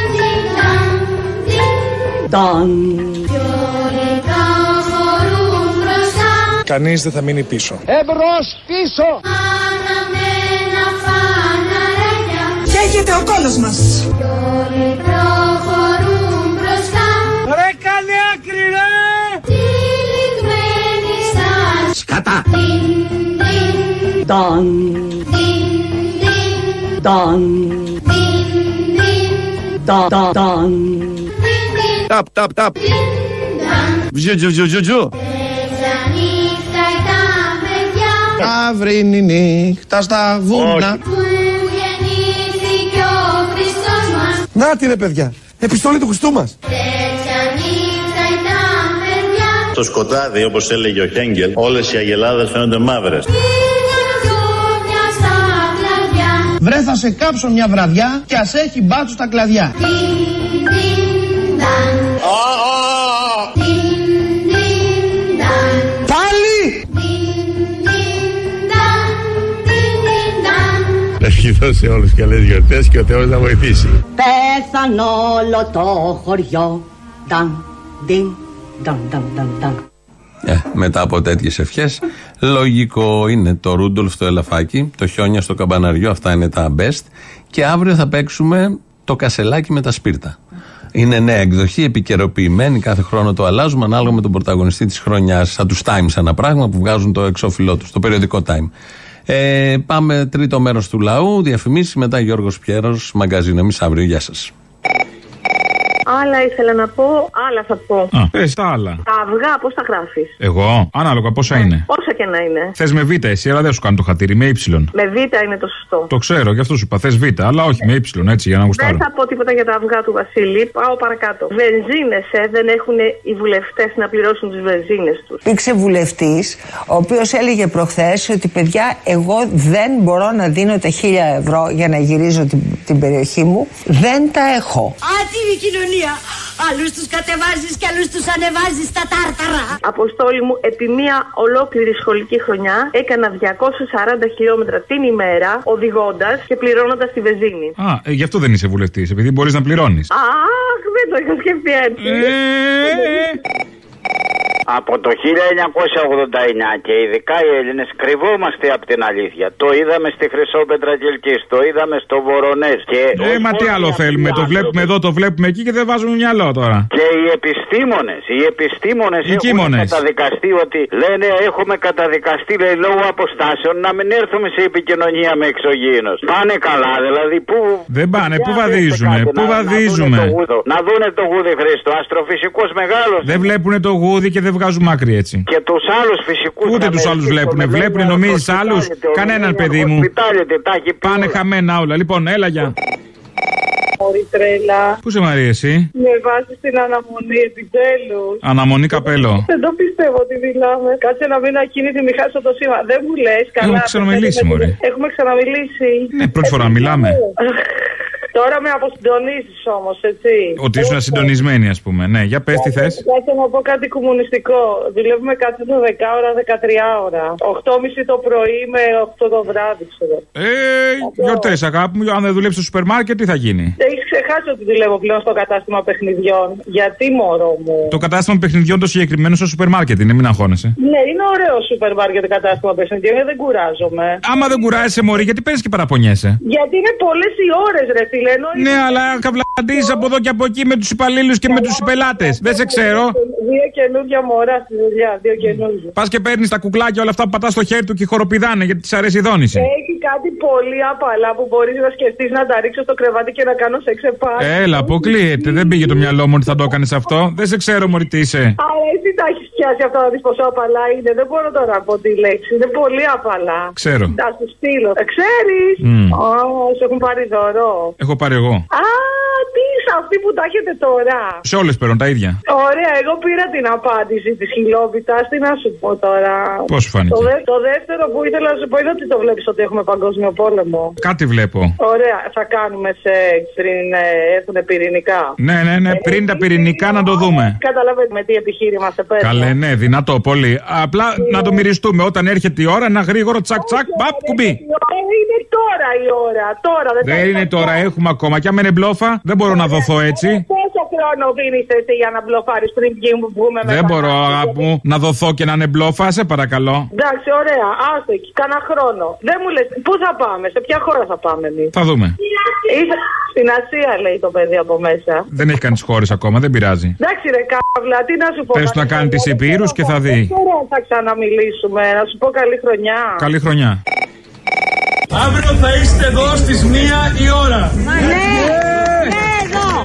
Ντον. Κανείς δεν θα μείνει πίσω. Εμπρός, πίσω! Καίγεται ο κόλος μας. Ρε καλή άκρη ρε! Σκατά. Ντον. Ντον. Ντον. Ντον. Ντον. Ταπ, ταπ, ταπ. Βζου, βζου, βζου, βζου, βζου. Αύρινη νύχτα στα βούνα. Να τη ρε παιδιά, επιστολή του Χριστού μας. Στο σκοτάδι, όπως έλεγε ο Χέγγελ, όλες οι αγελάδες φαίνονται μαύρες. Βρε θα σε κάψω μια βραδιά και ας έχει μπάτσου στα κλαδιά. Πάλι! Ευχηθώ σε όλους καλές γιορτές και ο Θεός να βοηθήσει. Πέθαν όλο το χωριό. Νταν. Ντιν. Νταν. Νταν. Νταν. Νταν. Ε, μετά από τέτοιες ευχές, λογικό είναι το Ρούντολφ στο ελαφάκι, το χιόνια στο καμπαναριό, αυτά είναι τα best. Και αύριο θα παίξουμε το κασελάκι με τα σπίρτα. Είναι νέα εκδοχή, επικαιροποιημένη, κάθε χρόνο το αλλάζουμε ανάλογα με τον πρωταγωνιστή της χρονιάς. Σαν τους Times, ένα πράγμα που βγάζουν το εξώφυλλό τους, το περιοδικό Time. Ε, πάμε τρίτο μέρος του λαού, διαφημίσεις, μετά Γιώργος Πιέρος, μαγκαζίνο. Εμεί αύριο, γεια σας. Άλλα ήθελα να πω, άλλα θα πω. Α, πες τα άλλα. Τα αυγά πώς τα γράφεις; Εγώ, ανάλογα πόσα είναι; Όσα και να είναι. Θες με β' εσύ, αλλά δεν σου κάνω το χατήρι, με ύψιλον. Με β είναι το σωστό. Το ξέρω, γι' αυτό σου είπα. Θες β', αλλά όχι με ύψιλον, έτσι για να γουστάρω. Δεν θα πω τίποτα για τα αυγά του Βασίλη. Πάω παρακάτω. Βενζίνες, ε, δεν έχουν οι βουλευτές να πληρώσουν τις βενζίνες τους. Υπήρξε βουλευτής, ο οποίος έλεγε προχθές ότι παιδιά, εγώ δεν μπορώ να δίνω τα χίλια ευρώ για να γυρίζω την, την περιοχή μου. Δεν τα έχω. Άτιμη κοινωνία. Άλλους τους κατεβάζεις και άλλους τους ανεβάζεις στα τάρταρα. Αποστόλη μου, επί μία ολόκληρη σχολική χρονιά έκανα 240 χιλιόμετρα την ημέρα οδηγώντας και πληρώνοντας τη βενζίνη. Α, ε, γι' αυτό δεν είσαι βουλευτής, επειδή μπορείς να πληρώνεις. Αχ, δεν το είχα σκεφτεί έτσι. Από το 1989 και ειδικά οι Έλληνες κρυβόμαστε από την αλήθεια. Το είδαμε στη Χρυσόπετρα και Ελκύς, το είδαμε στο Βορονές. Και Ε, μα τι άλλο θέλουμε, το βλέπουμε εδώ, το βλέπουμε εκεί και δεν βάζουμε μυαλό τώρα. Και οι επιστήμονες, οι επιστήμονες Οι έχουν κείμονες. καταδικαστεί ότι λένε έχουμε καταδικαστεί λέει, λόγω αποστάσεων να μην έρθουμε σε επικοινωνία με εξωγήινους. Πάνε καλά, δηλαδή πού. Δεν πάνε, πού Για βαδίζουνε, δείτε κάτι, πού να- να βαδίζουμε. δούνε το γούδο. Να δούνε το γούδι Χρήστο, αστροφυσικός μεγάλος. Δεν βλέπουν το γούδι και δεν βγάζουν μάκρυ έτσι. Και τους άλλους φυσικούς. Ούτε τους άλλους βλέπουν. Βλέπουν, νομίζεις άλλους; Κανέναν παιδί μου. Πάνε χαμένα όλα. Λοιπόν, έλα για. Μωρή τρέλα. Πού σε Μαρία, εσύ; Με βάζεις στην αναμονή επιτέλου. Αναμονή καπέλο. Δεν το πιστεύω ότι μιλάμε. Κάτσε να μην ακίνητη μη χάσω το σήμα. Δεν μου λες καλά. Έχουμε ξαναμιλήσει, μωρέ. Έχουμε ξαναμιλήσει. Ναι, πρώτη φορά μιλάμε. Τώρα με αποσυντονίζει όμως, έτσι. Ότι ήσουν συντονισμένη, ας πούμε. Ναι, για πες τι θες. Κάτσε να πω κάτι κομμουνιστικό. Δουλεύουμε κάτι το 10 ώρα, 13 ώρα. 8.30 το πρωί με 8 το βράδυ, ξέρω. Ε, γιορτές, αγάπη μου. Αν δεν δουλέψεις στο σούπερ μάρκετ, τι θα γίνει; Έχεις ξεχάσει ότι δουλεύω πλέον στο κατάστημα παιχνιδιών. Γιατί μωρό μου; Το κατάστημα παιχνιδιών το συγκεκριμένο στο σούπερ μάρκετ είναι, μην αγχώνεσαι. Ναι, είναι ωραίο σούπερ μάρκετ κατάστημα παιχνιδιών, γιατί δεν κουράζομαι. Άμα δεν κουράζεσαι, Μωρή, γιατί παίρνει και παραπονιέσαι; Γιατί είναι πολλές οι ώρες, ρε φίλε. Ενώ Ναι, αλλά καβλαντίζεις από εδώ και από εκεί με τους υπαλλήλους και με τους πελάτες. Δεν σε ξέρω. Δύο καινούργια μωρά στη δουλειά. Δύο καινούργια. Πας και παίρνεις τα κουκλάκια όλα αυτά που πατάς στο χέρι του και χοροπηδάνε γιατί της αρέσει η δόνηση. Έχει κάτι πολύ απαλά που μπορείς να σκεφτείς να τα ρίξω στο κρεβάτι και να κάνω σεξ επάνω. Έλα, αποκλείεται. Δεν πήγε το μυαλό μου ότι θα το έκανες αυτό. Δεν σε ξέρω, Μωρή, τι είσαι. Αλλά εσύ τα έχει πιάσει αυτό να δεις πόσο απαλά είναι. Δεν μπορώ τώρα να πω τη λέξη. Είναι πολύ απαλά. Ξέρω. Θα σου στείλω. Ξέρεις. Μμ. Ω, σου έχουν πάρει δώρο. Έχω πάρει εγώ. Α, τι είσαι αυτή που τα έχετε τώρα; Σε όλες παίρνω τα ίδια. Ωραία, εγώ πήρα την απάντηση της χιλόπιτα. Τι να σου πω τώρα; Πώς σου φάνηκε; Το, δε- το δεύτερο που ήθελα να σου πω είναι ότι το βλέπεις ότι έχουμε παγκόσμιο πόλεμο. Κάτι βλέπω. Ωραία, θα κάνουμε σεξ πριν ε, έρθουν πυρηνικά; Ναι, ναι, ναι, πριν τα πυρηνικά να το δούμε. Καταλαβαίνετε με τι επιχείρημα σε παίρνω. Καλέ, ναι, δυνατό, πολύ. Απλά να το μυριστούμε. Όταν έρχεται η ώρα, ένα γρήγορο τσακ τσακ, μπαπ, κουμπί. Είναι τώρα η ώρα. Τώρα δεν Δεν είναι τώρα, έχουμε ακόμα. Και άμα είναι μπλόφα, δεν μπορώ να δοθώ έτσι. Πόσο χρόνο δίνεις εσύ για να μπλοφάρεις πριν βγει- βγούμε με Δεν τα- μπορώ, αγάπη μου, να δοθώ και να είναι μπλόφα, σε παρακαλώ. Εντάξει, ωραία. Άστο εκεί, κάνα χρόνο. Δεν μου λες, πού θα πάμε, σε ποια χώρα θα πάμε εμείς; Θα δούμε. Στην Ασία λέει το παιδί από μέσα. Δεν έχει κάνει χώρες ακόμα, δεν πειράζει. Εντάξει, ρε καύλα, τι να σου πω. Πες του να κάνει τις υπήρους και θα δει. Δεν ξέρω αν θα ξαναμιλήσουμε. Να σου πω καλή χρονιά. Καλή χρονιά. Αύριο θα είστε εδώ στις μία η ώρα. Ναι, ναι, Go.